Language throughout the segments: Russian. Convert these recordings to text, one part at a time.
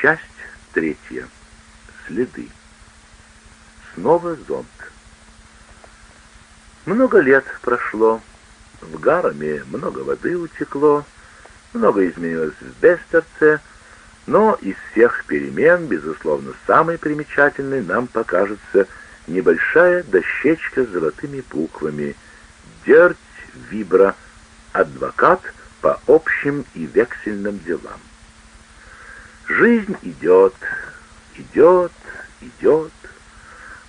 Часть третья. Следы. Снова зонт. Много лет прошло. В Гараме много воды утекло, много изменилось в Бестерце, но из всех перемен, безусловно, самой примечательной нам покажется небольшая дощечка с золотыми буквами «Дерть Вибра, адвокат по общим и вексельным делам». Жизнь идет, идет, идет.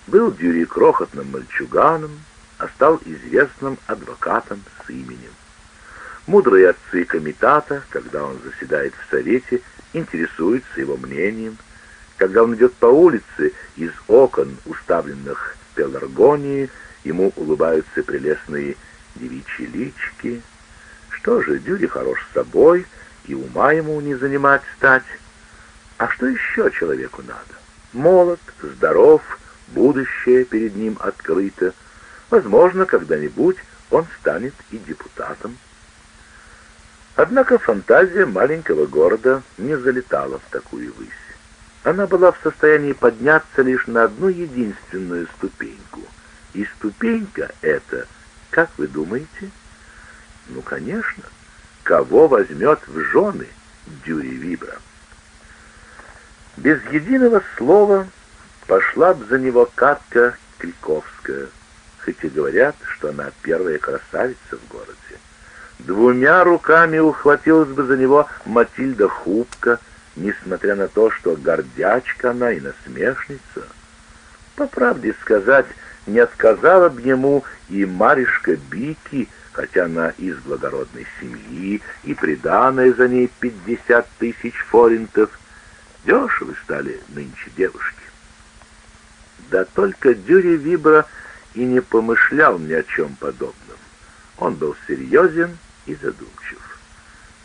Был Дюри крохотным мальчуганом, а стал известным адвокатом с именем. Мудрые отцы комитата, когда он заседает в совете, интересуются его мнением. Когда он идет по улице, из окон, уставленных пеларгонии, ему улыбаются прелестные девичьи лички. Что же, Дюри хорош собой, и ума ему не занимать стать. А что еще человеку надо? Молод, здоров, будущее перед ним открыто. Возможно, когда-нибудь он станет и депутатом. Однако фантазия маленького города не залетала в такую высь. Она была в состоянии подняться лишь на одну единственную ступеньку. И ступенька эта, как вы думаете? Ну, конечно, кого возьмет в жены Дюри Вибра? Без единого слова пошла б за него Катка Криковская, хоть и говорят, что она первая красавица в городе. Двумя руками ухватилась бы за него Матильда Хубка, несмотря на то, что гордячка она и насмешница. По правде сказать, не отказала бы ему и Маришка Бики, хотя она из благородной семьи, и приданная за ней пятьдесят тысяч форинтов. Дешевы стали нынче девушки. Да только Дюри Вибра и не помышлял ни о чем подобном. Он был серьезен и задумчив.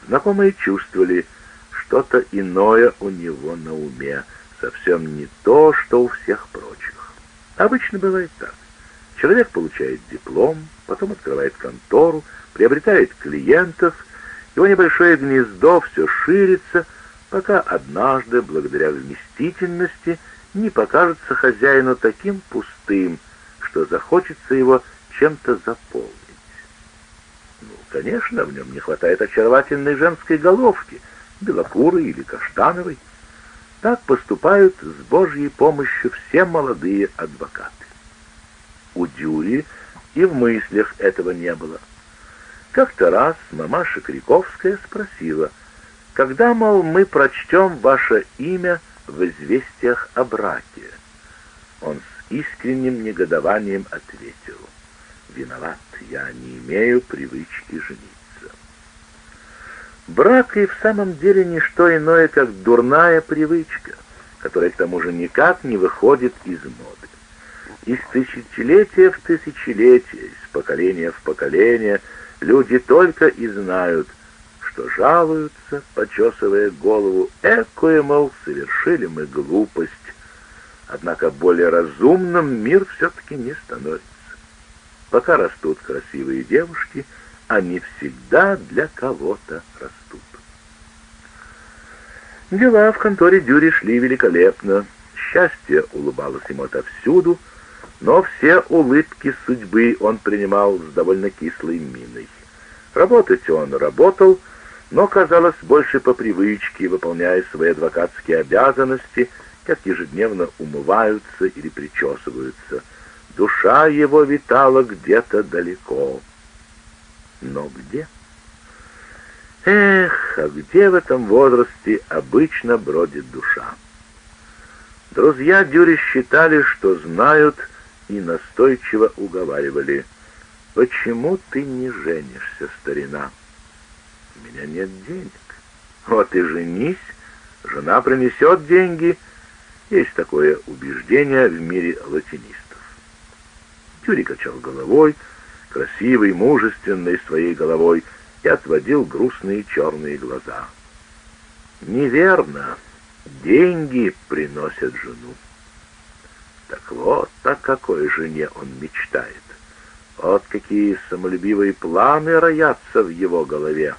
Знакомые чувствовали, что-то иное у него на уме, совсем не то, что у всех прочих. Обычно бывает так. Человек получает диплом, потом открывает контору, приобретает клиентов, его небольшое гнездо все ширится, пока однажды, благодаря вместительности, не покажется хозяину таким пустым, что захочется его чем-то заполнить. Ну, конечно, в нем не хватает очаровательной женской головки, белокурой или каштановой. Так поступают с Божьей помощью все молодые адвокаты. У Дюри и в мыслях этого не было. Как-то раз мамаша Криковская спросила, когда, мол, мы прочтем ваше имя в известиях о браке. Он с искренним негодованием ответил, «Виноват, я не имею привычки жениться». Брак и в самом деле не что иное, как дурная привычка, которая к тому же никак не выходит из моды. Из тысячелетия в тысячелетие, из поколения в поколение люди только и знают, что жалуются, почесывая голову, экое, мол, совершили мы глупость. Однако более разумным мир все-таки не становится. Пока растут красивые девушки, они всегда для кого-то растут. Дела в конторе Дюри шли великолепно. Счастье улыбалось ему отовсюду, но все улыбки судьбы он принимал с довольно кислой миной. Работать он работал, но, казалось, больше по привычке, выполняя свои адвокатские обязанности, как ежедневно умываются или причесываются. Душа его витала где-то далеко. Но где? Эх, а где в этом возрасте обычно бродит душа? Друзья Дюри считали, что знают, и настойчиво уговаривали. «Почему ты не женишься, старина?» У меня нет денег. Вот и женись, жена принесет деньги. Есть такое убеждение в мире латинистов. Тюри качал головой, красивый, мужественной своей головой, и отводил грустные черные глаза. Неверно. Деньги приносят жену. Так вот, о какой жене он мечтает. Вот какие самолюбивые планы роятся в его голове.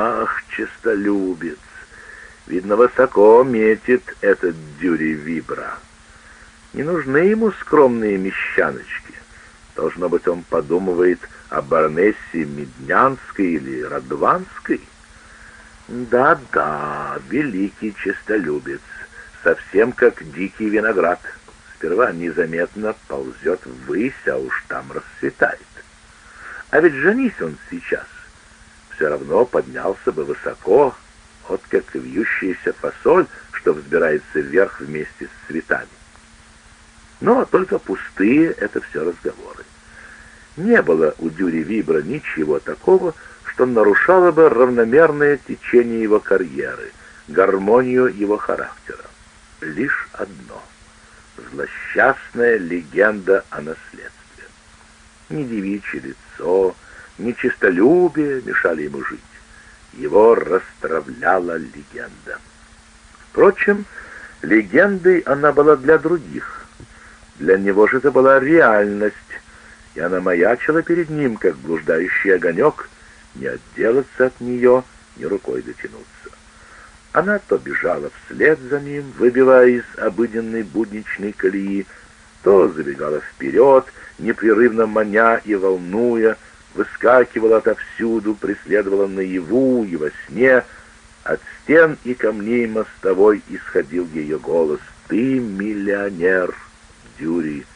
Ах, честолюбец! Видно, высоко метит этот Дюри Вибра. Не нужны ему скромные мещаночки. Должно быть, он подумывает о баронессе Меднянской или Радванской. Да-да, великий честолюбец, совсем как дикий виноград. Сперва незаметно ползет ввысь, а уж там расцветает. А ведь женись он сейчас, все равно поднялся бы высоко, вот как вьющаяся фасоль, что взбирается вверх вместе с цветами. Но только пустые — это все разговоры. Не было у Дюри Вибра ничего такого, что нарушало бы равномерное течение его карьеры, гармонию его характера. Лишь одно — злосчастная легенда о наследстве. Ни девичье лицо, ни честолюбие мешали ему жить. Его расстравляла легенда. Впрочем, легендой она была для других. Для него же это была реальность, и она маячила перед ним, как блуждающий огонек, не отделаться от нее, ни рукой дотянуться. Она то бежала вслед за ним, выбивая из обыденной будничной колеи, то забегала вперед, непрерывно маня и волнуя, выскакивала отовсюду, преследовала наяву и во сне. От стен и камней мостовой исходил ее голос «Ты миллионер, Дюри!»